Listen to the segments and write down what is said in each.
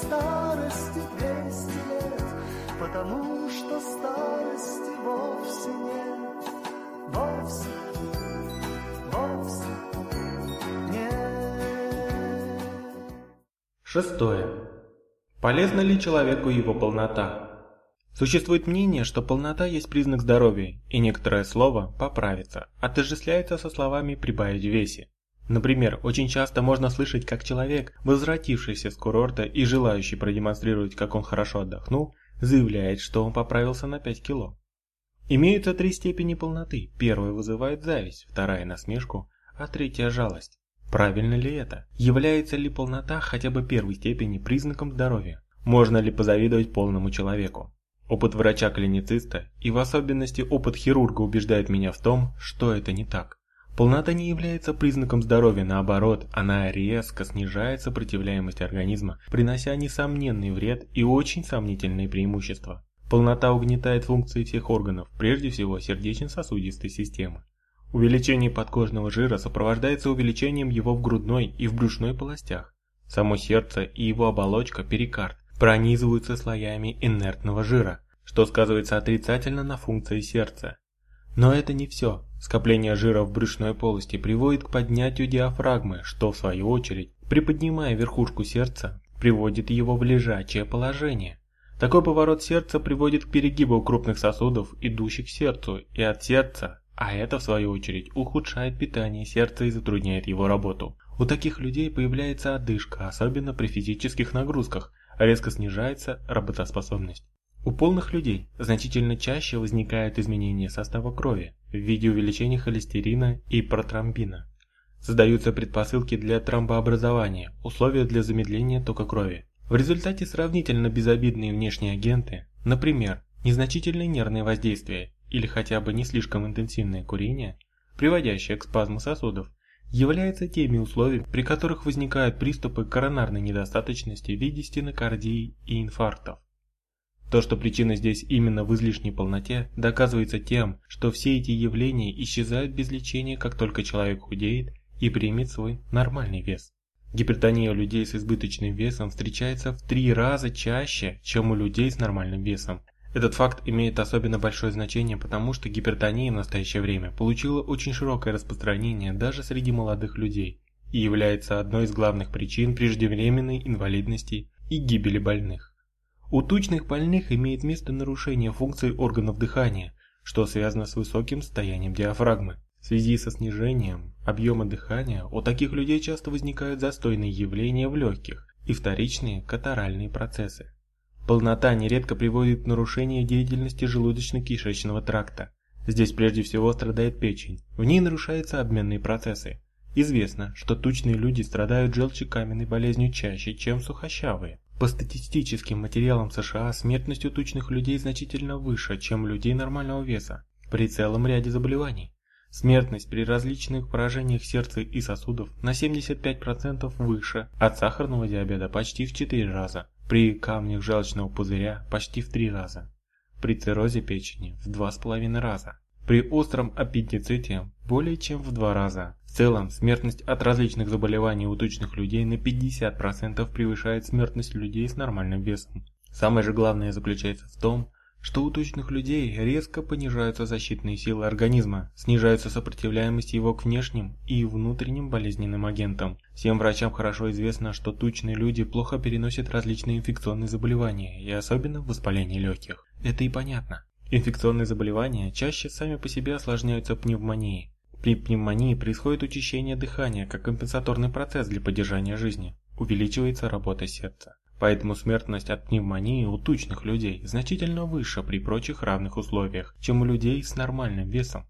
старости двести лет, потому что старости вовсе нет, вовсе, вовсе нет. Шестое. Полезна ли человеку его полнота? Существует мнение, что полнота есть признак здоровья, и некоторое слово «поправиться» отождествляется со словами «прибавить в весе». Например, очень часто можно слышать, как человек, возвратившийся с курорта и желающий продемонстрировать, как он хорошо отдохнул, заявляет, что он поправился на 5 кило. Имеются три степени полноты. Первая вызывает зависть, вторая – насмешку, а третья – жалость. Правильно ли это? Является ли полнота хотя бы первой степени признаком здоровья? Можно ли позавидовать полному человеку? Опыт врача-клинициста и в особенности опыт хирурга убеждает меня в том, что это не так. Полнота не является признаком здоровья, наоборот, она резко снижает сопротивляемость организма, принося несомненный вред и очень сомнительные преимущества. Полнота угнетает функции всех органов, прежде всего сердечно-сосудистой системы. Увеличение подкожного жира сопровождается увеличением его в грудной и в брюшной полостях. Само сердце и его оболочка, перикард, пронизываются слоями инертного жира, что сказывается отрицательно на функции сердца. Но это не все. Скопление жира в брюшной полости приводит к поднятию диафрагмы, что в свою очередь, приподнимая верхушку сердца, приводит его в лежачее положение. Такой поворот сердца приводит к перегибу крупных сосудов, идущих к сердцу, и от сердца, а это в свою очередь ухудшает питание сердца и затрудняет его работу. У таких людей появляется одышка, особенно при физических нагрузках, резко снижается работоспособность. У полных людей значительно чаще возникают изменения состава крови в виде увеличения холестерина и протромбина. Создаются предпосылки для тромбообразования, условия для замедления тока крови. В результате сравнительно безобидные внешние агенты, например, незначительное нервное воздействие или хотя бы не слишком интенсивное курение, приводящее к спазму сосудов, являются теми условиями, при которых возникают приступы коронарной недостаточности в виде стенокардии и инфарктов. То, что причина здесь именно в излишней полноте, доказывается тем, что все эти явления исчезают без лечения, как только человек худеет и примет свой нормальный вес. Гипертония у людей с избыточным весом встречается в три раза чаще, чем у людей с нормальным весом. Этот факт имеет особенно большое значение, потому что гипертония в настоящее время получила очень широкое распространение даже среди молодых людей и является одной из главных причин преждевременной инвалидности и гибели больных. У тучных больных имеет место нарушение функций органов дыхания, что связано с высоким состоянием диафрагмы. В связи со снижением объема дыхания у таких людей часто возникают застойные явления в легких и вторичные катаральные процессы. Полнота нередко приводит к нарушению деятельности желудочно-кишечного тракта. Здесь прежде всего страдает печень, в ней нарушаются обменные процессы. Известно, что тучные люди страдают желчекаменной болезнью чаще, чем сухощавые. По статистическим материалам США смертность у тучных людей значительно выше, чем у людей нормального веса, при целом ряде заболеваний. Смертность при различных поражениях сердца и сосудов на 75% выше, от сахарного диабета почти в 4 раза, при камнях желчного пузыря почти в 3 раза, при циррозе печени в 2,5 раза, при остром аппендиците более чем в 2 раза, в целом, смертность от различных заболеваний у тучных людей на 50% превышает смертность людей с нормальным весом. Самое же главное заключается в том, что у тучных людей резко понижаются защитные силы организма, снижается сопротивляемость его к внешним и внутренним болезненным агентам. Всем врачам хорошо известно, что тучные люди плохо переносят различные инфекционные заболевания, и особенно воспаление легких. Это и понятно. Инфекционные заболевания чаще сами по себе осложняются пневмонией, при пневмонии происходит учащение дыхания как компенсаторный процесс для поддержания жизни. Увеличивается работа сердца. Поэтому смертность от пневмонии у тучных людей значительно выше при прочих равных условиях, чем у людей с нормальным весом.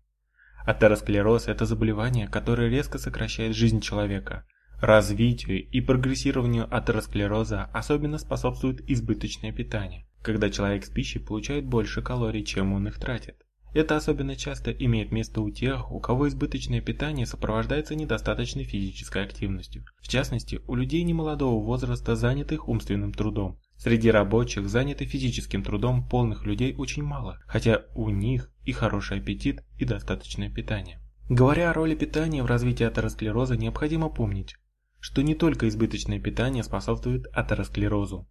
Атеросклероз – это заболевание, которое резко сокращает жизнь человека. Развитию и прогрессированию атеросклероза особенно способствует избыточное питание, когда человек с пищей получает больше калорий, чем он их тратит. Это особенно часто имеет место у тех, у кого избыточное питание сопровождается недостаточной физической активностью. В частности, у людей немолодого возраста, занятых умственным трудом. Среди рабочих, занятых физическим трудом, полных людей очень мало, хотя у них и хороший аппетит, и достаточное питание. Говоря о роли питания в развитии атеросклероза, необходимо помнить, что не только избыточное питание способствует атеросклерозу.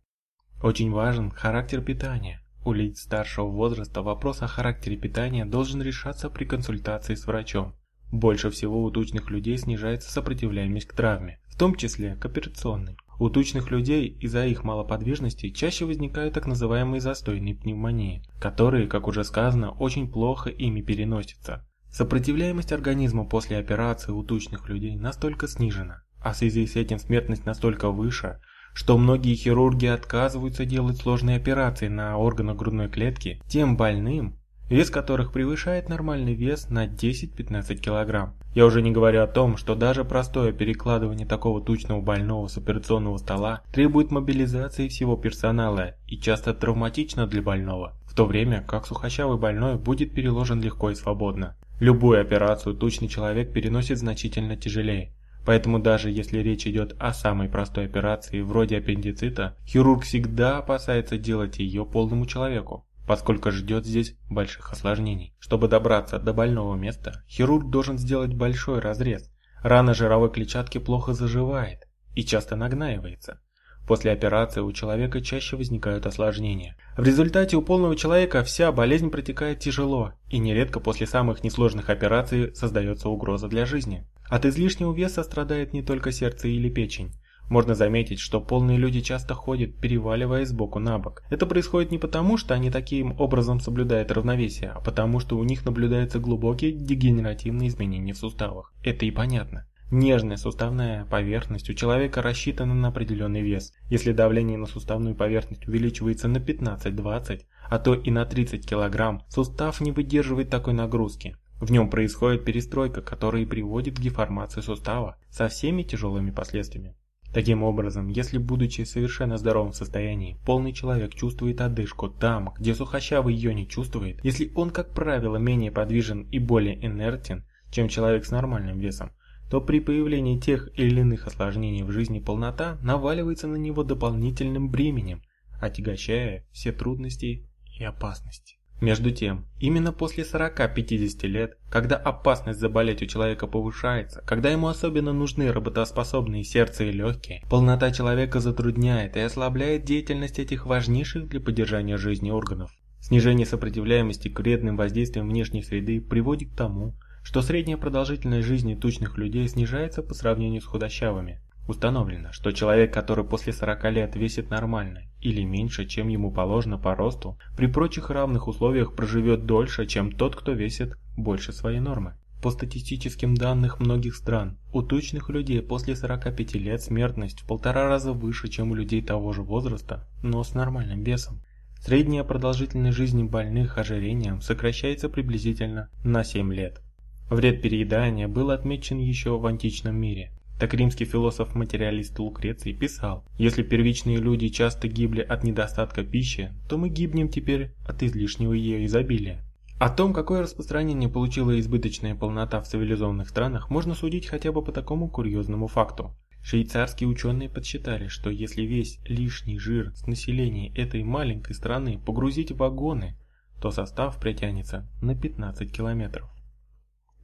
Очень важен характер питания. У лиц старшего возраста вопрос о характере питания должен решаться при консультации с врачом. Больше всего у тучных людей снижается сопротивляемость к травме, в том числе к операционной. У тучных людей из-за их малоподвижности чаще возникают так называемые застойные пневмонии, которые, как уже сказано, очень плохо ими переносятся. Сопротивляемость организма после операции у тучных людей настолько снижена, а в связи с этим смертность настолько выше, что многие хирурги отказываются делать сложные операции на органах грудной клетки тем больным, вес которых превышает нормальный вес на 10-15 кг. Я уже не говорю о том, что даже простое перекладывание такого тучного больного с операционного стола требует мобилизации всего персонала и часто травматично для больного, в то время как сухощавый больной будет переложен легко и свободно. Любую операцию тучный человек переносит значительно тяжелее. Поэтому даже если речь идет о самой простой операции вроде аппендицита, хирург всегда опасается делать ее полному человеку поскольку ждет здесь больших осложнений. Чтобы добраться до больного места, хирург должен сделать большой разрез. Рана жировой клетчатки плохо заживает и часто нагнаивается. После операции у человека чаще возникают осложнения. В результате у полного человека вся болезнь протекает тяжело, и нередко после самых несложных операций создается угроза для жизни. От излишнего веса страдает не только сердце или печень, можно заметить, что полные люди часто ходят, переваливаясь сбоку на бок. Это происходит не потому, что они таким образом соблюдают равновесие, а потому, что у них наблюдаются глубокие дегенеративные изменения в суставах. Это и понятно. Нежная суставная поверхность у человека рассчитана на определенный вес. Если давление на суставную поверхность увеличивается на 15-20, а то и на 30 кг, сустав не выдерживает такой нагрузки. В нем происходит перестройка, которая приводит к деформации сустава со всеми тяжелыми последствиями. Таким образом, если будучи совершенно здоровом состоянии, полный человек чувствует одышку там, где сухощавый ее не чувствует, если он, как правило, менее подвижен и более инертен, чем человек с нормальным весом, то при появлении тех или иных осложнений в жизни полнота наваливается на него дополнительным бременем, отягощая все трудности и опасности. Между тем, именно после 40-50 лет, когда опасность заболеть у человека повышается, когда ему особенно нужны работоспособные сердце и легкие, полнота человека затрудняет и ослабляет деятельность этих важнейших для поддержания жизни органов. Снижение сопротивляемости к вредным воздействиям внешней среды приводит к тому, что средняя продолжительность жизни тучных людей снижается по сравнению с худощавыми. Установлено, что человек, который после 40 лет весит нормально или меньше, чем ему положено по росту, при прочих равных условиях проживет дольше, чем тот, кто весит больше своей нормы. По статистическим данным многих стран, у тучных людей после 45 лет смертность в полтора раза выше, чем у людей того же возраста, но с нормальным весом. Средняя продолжительность жизни больных ожирением сокращается приблизительно на 7 лет. Вред переедания был отмечен еще в античном мире. Так римский философ-материалист Лукреций писал, если первичные люди часто гибли от недостатка пищи, то мы гибнем теперь от излишнего ее изобилия. О том, какое распространение получила избыточная полнота в цивилизованных странах, можно судить хотя бы по такому курьезному факту. Швейцарские ученые подсчитали, что если весь лишний жир с населения этой маленькой страны погрузить в вагоны, то состав притянется на 15 километров.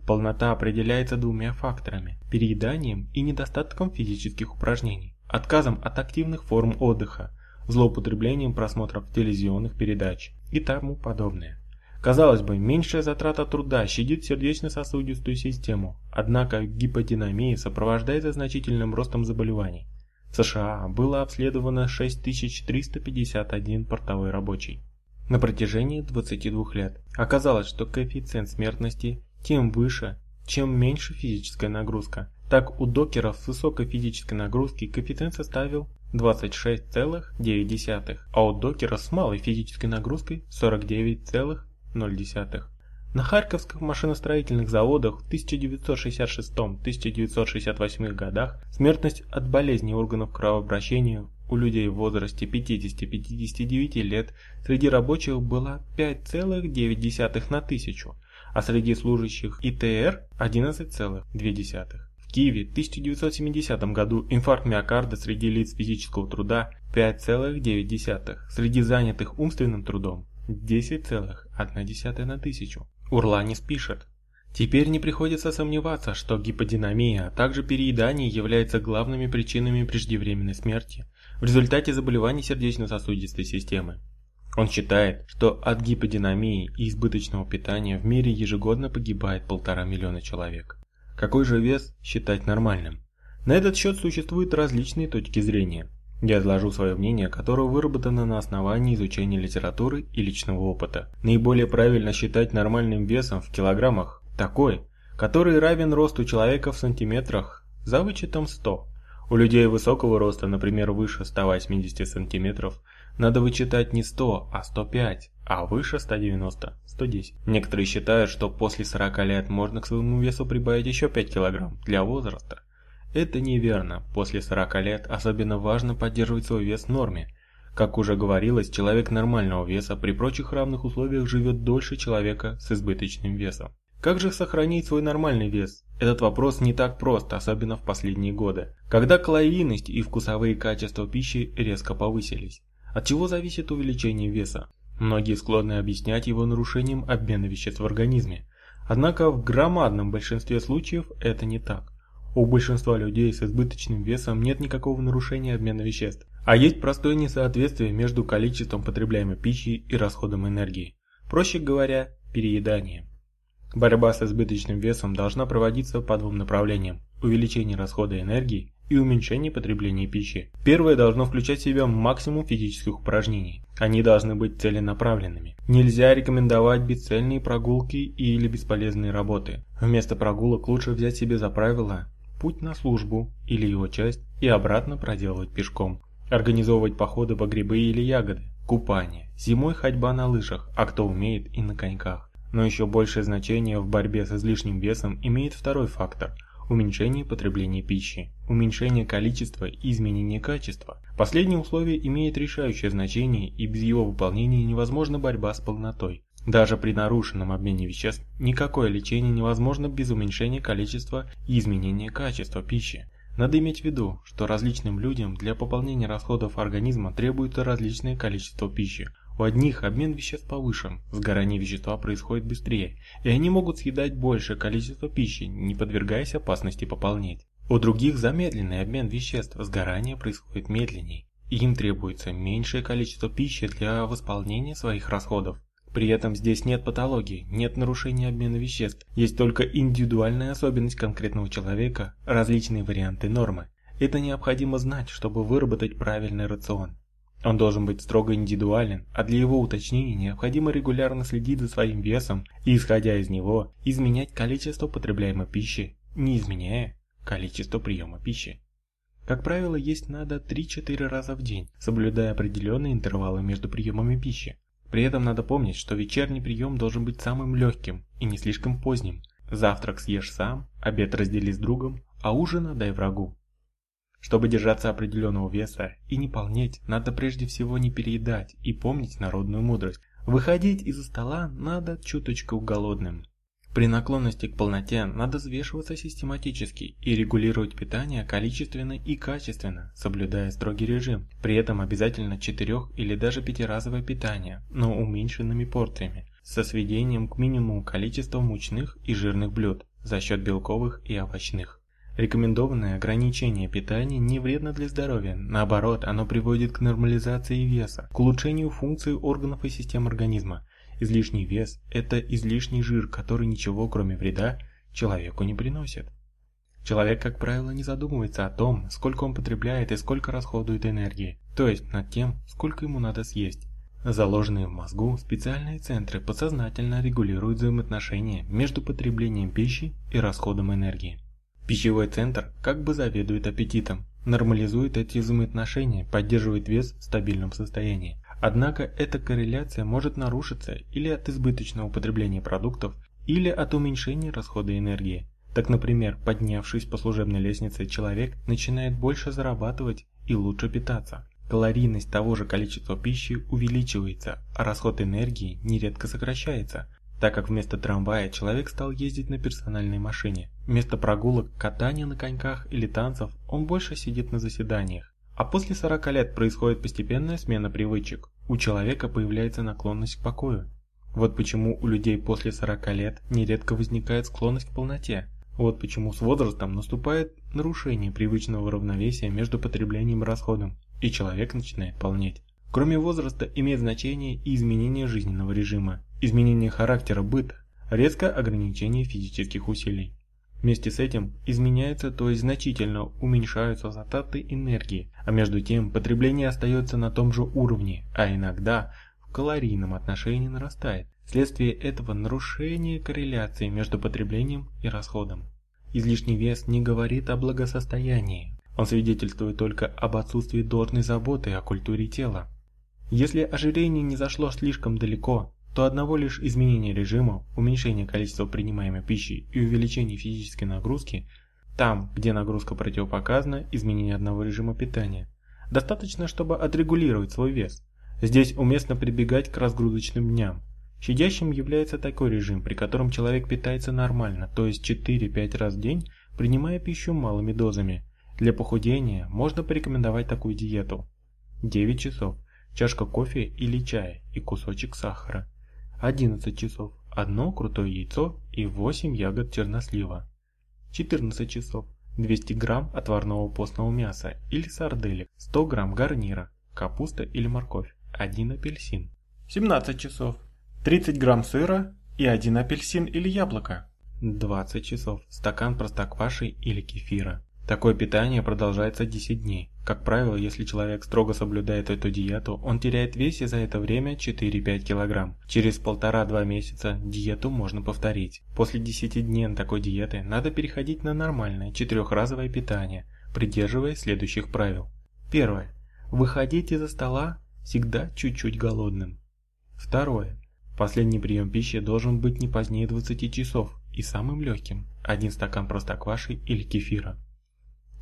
Полнота определяется двумя факторами – перееданием и недостатком физических упражнений, отказом от активных форм отдыха, злоупотреблением просмотров телевизионных передач и тому подобное. Казалось бы, меньшая затрата труда щадит сердечно-сосудистую систему, однако гиподинамия сопровождается значительным ростом заболеваний. В США было обследовано 6351 портовой рабочий на протяжении 22 лет. Оказалось, что коэффициент смертности тем выше, чем меньше физическая нагрузка. Так у докеров с высокой физической нагрузкой коэффициент составил 26,9, а у докеров с малой физической нагрузкой 49,0. На Харьковских машиностроительных заводах в 1966-1968 годах смертность от болезней органов кровообращения у людей в возрасте 50-59 лет среди рабочих была 5,9 на тысячу, а среди служащих ИТР 11,2. В Киеве в 1970 году инфаркт миокарда среди лиц физического труда 5,9, среди занятых умственным трудом 10,1 на тысячу. Урланис пишет, Теперь не приходится сомневаться, что гиподинамия, а также переедание являются главными причинами преждевременной смерти в результате заболеваний сердечно-сосудистой системы. Он считает, что от гиподинамии и избыточного питания в мире ежегодно погибает полтора миллиона человек. Какой же вес считать нормальным? На этот счет существуют различные точки зрения. Я изложу свое мнение, которое выработано на основании изучения литературы и личного опыта. Наиболее правильно считать нормальным весом в килограммах такой, который равен росту человека в сантиметрах за вычетом 100. У людей высокого роста, например, выше 180 сантиметров, надо вычитать не 100, а 105, а выше 190, 110. Некоторые считают, что после 40 лет можно к своему весу прибавить еще 5 килограмм для возраста. Это неверно. После 40 лет особенно важно поддерживать свой вес в норме. Как уже говорилось, человек нормального веса при прочих равных условиях живет дольше человека с избыточным весом. Как же сохранить свой нормальный вес? Этот вопрос не так прост, особенно в последние годы, когда калорийность и вкусовые качества пищи резко повысились. От чего зависит увеличение веса? Многие склонны объяснять его нарушением обмена веществ в организме. Однако в громадном большинстве случаев это не так. У большинства людей с избыточным весом нет никакого нарушения обмена веществ, а есть простое несоответствие между количеством потребляемой пищи и расходом энергии. Проще говоря, переедание. Борьба с избыточным весом должна проводиться по двум направлениям – увеличение расхода энергии и уменьшение потребления пищи. Первое должно включать в себя максимум физических упражнений. Они должны быть целенаправленными. Нельзя рекомендовать бесцельные прогулки или бесполезные работы. Вместо прогулок лучше взять себе за правило путь на службу или его часть и обратно проделывать пешком. Организовывать походы по грибы или ягоды, купание, зимой ходьба на лыжах, а кто умеет и на коньках. Но еще большее значение в борьбе с излишним весом имеет второй фактор – уменьшение потребления пищи, уменьшение количества и изменение качества. Последнее условие имеет решающее значение и без его выполнения невозможна борьба с полнотой. Даже при нарушенном обмене веществ никакое лечение невозможно без уменьшения количества и изменения качества пищи. Надо иметь в виду, что различным людям для пополнения расходов организма требуется различное количество пищи. У одних обмен веществ повышен, сгорание вещества происходит быстрее, и они могут съедать большее количество пищи, не подвергаясь опасности пополнеть. У других замедленный обмен веществ, сгорание происходит медленнее, и им требуется меньшее количество пищи для восполнения своих расходов. При этом здесь нет патологии, нет нарушения обмена веществ, есть только индивидуальная особенность конкретного человека, различные варианты нормы. Это необходимо знать, чтобы выработать правильный рацион. Он должен быть строго индивидуален, а для его уточнения необходимо регулярно следить за своим весом и, исходя из него, изменять количество потребляемой пищи, не изменяя количество приема пищи. Как правило, есть надо 3-4 раза в день, соблюдая определенные интервалы между приемами пищи. При этом надо помнить, что вечерний прием должен быть самым легким и не слишком поздним. Завтрак съешь сам, обед раздели с другом, а ужин отдай врагу. Чтобы держаться определенного веса и не полнеть, надо прежде всего не переедать и помнить народную мудрость. Выходить из-за стола надо чуточку голодным. При наклонности к полноте надо взвешиваться систематически и регулировать питание количественно и качественно, соблюдая строгий режим. При этом обязательно четырех- или даже пятиразовое питание, но уменьшенными порциями, со сведением к минимуму количества мучных и жирных блюд за счет белковых и овощных. Рекомендованное ограничение питания не вредно для здоровья, наоборот, оно приводит к нормализации веса, к улучшению функций органов и систем организма, Излишний вес – это излишний жир, который ничего, кроме вреда, человеку не приносит. Человек, как правило, не задумывается о том, сколько он потребляет и сколько расходует энергии, то есть над тем, сколько ему надо съесть. Заложенные в мозгу специальные центры подсознательно регулируют взаимоотношения между потреблением пищи и расходом энергии. Пищевой центр как бы заведует аппетитом, нормализует эти взаимоотношения, поддерживает вес в стабильном состоянии. Однако эта корреляция может нарушиться или от избыточного употребления продуктов, или от уменьшения расхода энергии. Так, например, поднявшись по служебной лестнице, человек начинает больше зарабатывать и лучше питаться. Калорийность того же количества пищи увеличивается, а расход энергии нередко сокращается, так как вместо трамвая человек стал ездить на персональной машине. Вместо прогулок, катания на коньках или танцев он больше сидит на заседаниях. А после 40 лет происходит постепенная смена привычек. У человека появляется наклонность к покою. Вот почему у людей после 40 лет нередко возникает склонность к полноте. Вот почему с возрастом наступает нарушение привычного равновесия между потреблением и расходом, и человек начинает полнеть. Кроме возраста имеет значение и изменение жизненного режима, изменение характера быта, резкое ограничение физических усилий. Вместе с этим изменяется, то есть значительно уменьшаются затраты энергии, а между тем потребление остается на том же уровне, а иногда в калорийном отношении нарастает. Вследствие этого нарушение корреляции между потреблением и расходом. Излишний вес не говорит о благосостоянии, он свидетельствует только об отсутствии должной заботы о культуре тела. Если ожирение не зашло слишком далеко, то одного лишь изменения режима, уменьшения количества принимаемой пищи и увеличения физической нагрузки, там, где нагрузка противопоказана, изменение одного режима питания, достаточно, чтобы отрегулировать свой вес. Здесь уместно прибегать к разгрузочным дням, Щадящим является такой режим, при котором человек питается нормально, то есть 4-5 раз в день, принимая пищу малыми дозами. Для похудения можно порекомендовать такую диету. 9 часов, чашка кофе или чая и кусочек сахара. 11 часов, одно крутое яйцо и 8 ягод чернослива. 14 часов, 200 грамм отварного постного мяса или сарделек, 100 грамм гарнира, капуста или морковь, 1 апельсин. 17 часов, 30 грамм сыра и один апельсин или яблоко. 20 часов. Стакан простокваши или кефира. Такое питание продолжается 10 дней. Как правило, если человек строго соблюдает эту диету, он теряет вес и за это время 4-5 килограмм. Через полтора-два месяца диету можно повторить. После 10 дней такой диеты надо переходить на нормальное четырехразовое питание, придерживаясь следующих правил. Первое. Выходить из-за стола всегда чуть-чуть голодным. Второе. Последний прием пищи должен быть не позднее 20 часов и самым легким – один стакан простокваши или кефира.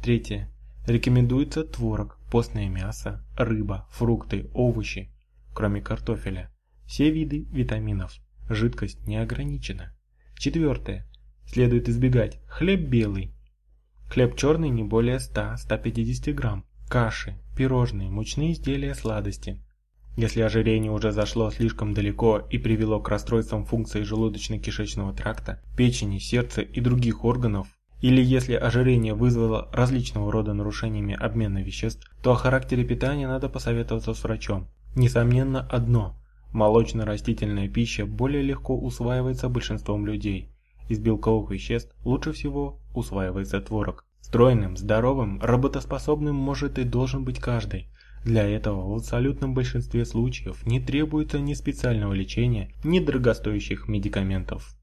Третье. Рекомендуется творог, постное мясо, рыба, фрукты, овощи, кроме картофеля. Все виды витаминов. Жидкость не ограничена. Четвертое. Следует избегать хлеб белый. Хлеб черный не более 100-150 грамм. Каши, пирожные, мучные изделия, сладости. Если ожирение уже зашло слишком далеко и привело к расстройствам функции желудочно-кишечного тракта, печени, сердца и других органов, или если ожирение вызвало различного рода нарушениями обмена веществ, то о характере питания надо посоветоваться с врачом. Несомненно одно – молочно-растительная пища более легко усваивается большинством людей. Из белковых веществ лучше всего усваивается творог. Стройным, здоровым, работоспособным может и должен быть каждый, для этого в абсолютном большинстве случаев не требуется ни специального лечения, ни дорогостоящих медикаментов.